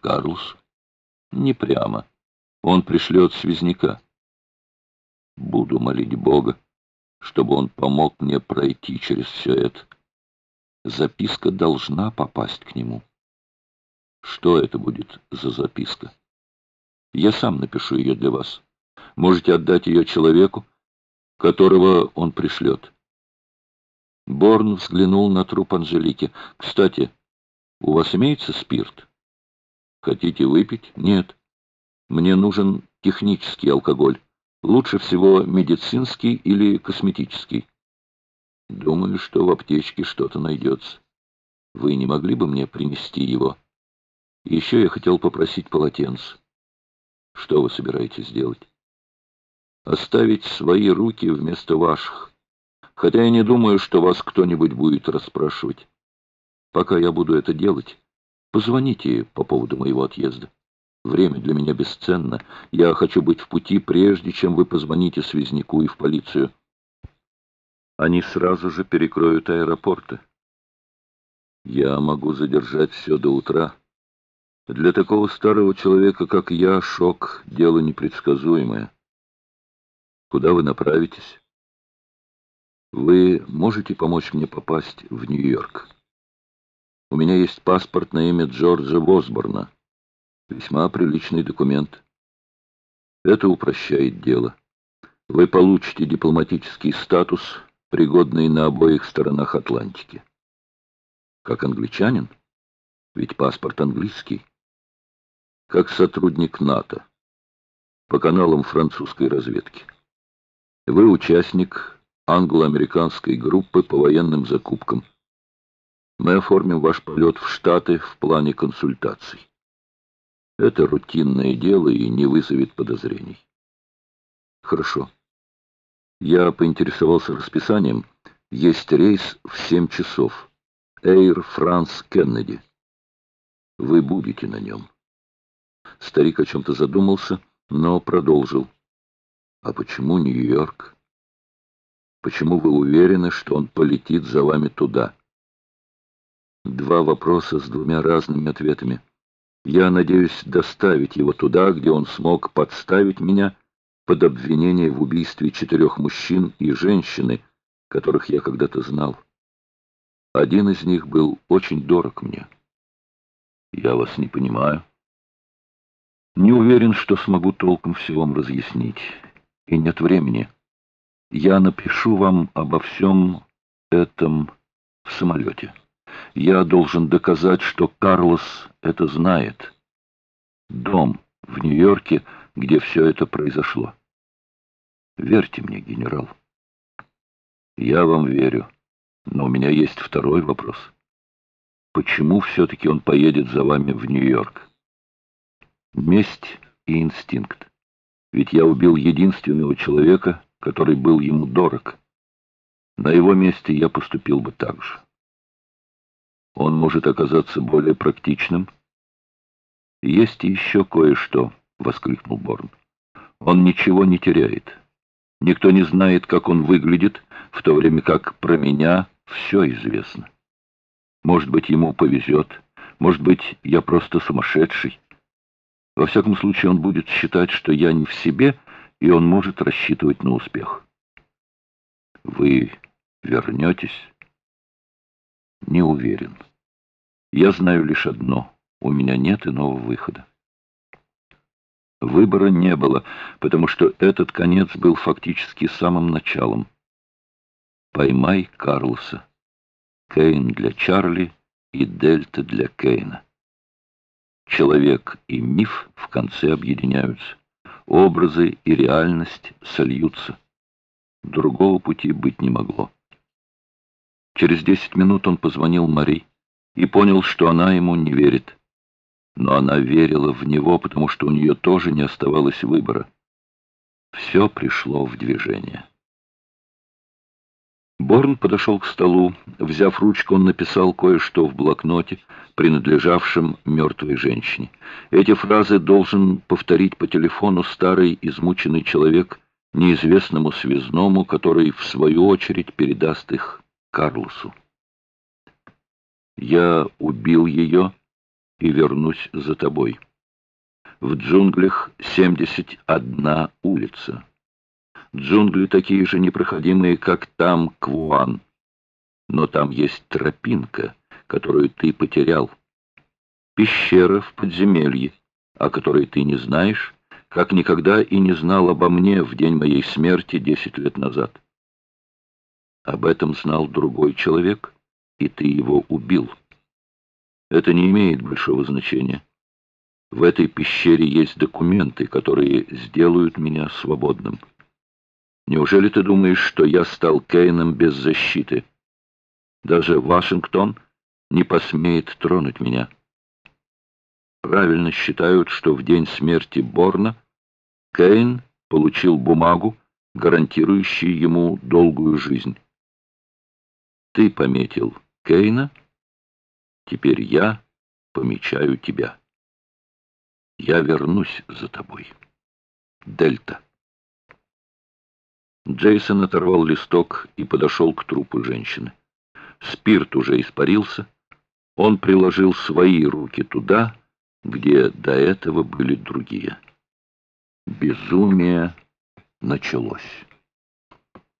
Карлос? Не прямо. Он пришлет связняка. Буду молить Бога, чтобы он помог мне пройти через все это. Записка должна попасть к нему. Что это будет за записка? Я сам напишу ее для вас. Можете отдать ее человеку, которого он пришлет. Борн взглянул на труп Анжелики. «Кстати, у вас имеется спирт?» «Хотите выпить?» «Нет. Мне нужен технический алкоголь. Лучше всего медицинский или косметический». «Думаю, что в аптечке что-то найдется. Вы не могли бы мне принести его?» «Еще я хотел попросить полотенце». «Что вы собираетесь делать?» «Оставить свои руки вместо ваших» хотя я не думаю, что вас кто-нибудь будет расспрашивать. Пока я буду это делать, позвоните по поводу моего отъезда. Время для меня бесценно. Я хочу быть в пути, прежде чем вы позвоните связняку и в полицию. Они сразу же перекроют аэропорты. Я могу задержать все до утра. Для такого старого человека, как я, шок — дело непредсказуемое. Куда вы направитесь? Вы можете помочь мне попасть в Нью-Йорк? У меня есть паспорт на имя Джорджа Восборна. Весьма приличный документ. Это упрощает дело. Вы получите дипломатический статус, пригодный на обоих сторонах Атлантики. Как англичанин? Ведь паспорт английский. Как сотрудник НАТО. По каналам французской разведки. Вы участник англо-американской группы по военным закупкам. Мы оформим ваш полет в Штаты в плане консультаций. Это рутинное дело и не вызовет подозрений. Хорошо. Я поинтересовался расписанием. Есть рейс в 7 часов. Air France Kennedy. Вы будете на нем. Старик о чем-то задумался, но продолжил. А почему Нью-Йорк? Почему вы уверены, что он полетит за вами туда? Два вопроса с двумя разными ответами. Я надеюсь доставить его туда, где он смог подставить меня под обвинение в убийстве четырех мужчин и женщины, которых я когда-то знал. Один из них был очень дорог мне. Я вас не понимаю. Не уверен, что смогу толком все вам разъяснить. И нет времени. Я напишу вам обо всем этом в самолете. Я должен доказать, что Карлос это знает. Дом в Нью-Йорке, где все это произошло. Верьте мне, генерал. Я вам верю. Но у меня есть второй вопрос. Почему все-таки он поедет за вами в Нью-Йорк? Месть и инстинкт. Ведь я убил единственного человека, который был ему дорог. На его месте я поступил бы так же. Он может оказаться более практичным. «Есть еще кое-что», — воскликнул Борн. «Он ничего не теряет. Никто не знает, как он выглядит, в то время как про меня все известно. Может быть, ему повезет, может быть, я просто сумасшедший. Во всяком случае, он будет считать, что я не в себе, — и он может рассчитывать на успех. Вы вернетесь? Не уверен. Я знаю лишь одно. У меня нет иного выхода. Выбора не было, потому что этот конец был фактически самым началом. Поймай Карлоса. Кейн для Чарли и Дельта для Кейна. Человек и миф в конце объединяются образы и реальность сольются. Другого пути быть не могло. Через десять минут он позвонил Мари и понял, что она ему не верит. Но она верила в него, потому что у нее тоже не оставалось выбора. Все пришло в движение. Борн подошел к столу. Взяв ручку, он написал кое-что в блокноте, принадлежавшем мертвой женщине. Эти фразы должен повторить по телефону старый измученный человек неизвестному связному, который, в свою очередь, передаст их Карлосу. «Я убил ее и вернусь за тобой. В джунглях 71 улица. Джунгли такие же непроходимые, как там Квуан. Но там есть тропинка, которую ты потерял. Пещера в подземелье, о которой ты не знаешь, как никогда и не знал обо мне в день моей смерти десять лет назад. Об этом знал другой человек, и ты его убил. Это не имеет большого значения. В этой пещере есть документы, которые сделают меня свободным. Неужели ты думаешь, что я стал Кейном без защиты? Даже Вашингтон не посмеет тронуть меня. Правильно считают, что в день смерти Борна Кейн получил бумагу, гарантирующую ему долгую жизнь. Ты пометил Кейна, теперь я помечаю тебя. Я вернусь за тобой. Дельта. Джейсон оторвал листок и подошел к трупу женщины. Спирт уже испарился. Он приложил свои руки туда, где до этого были другие. Безумие началось.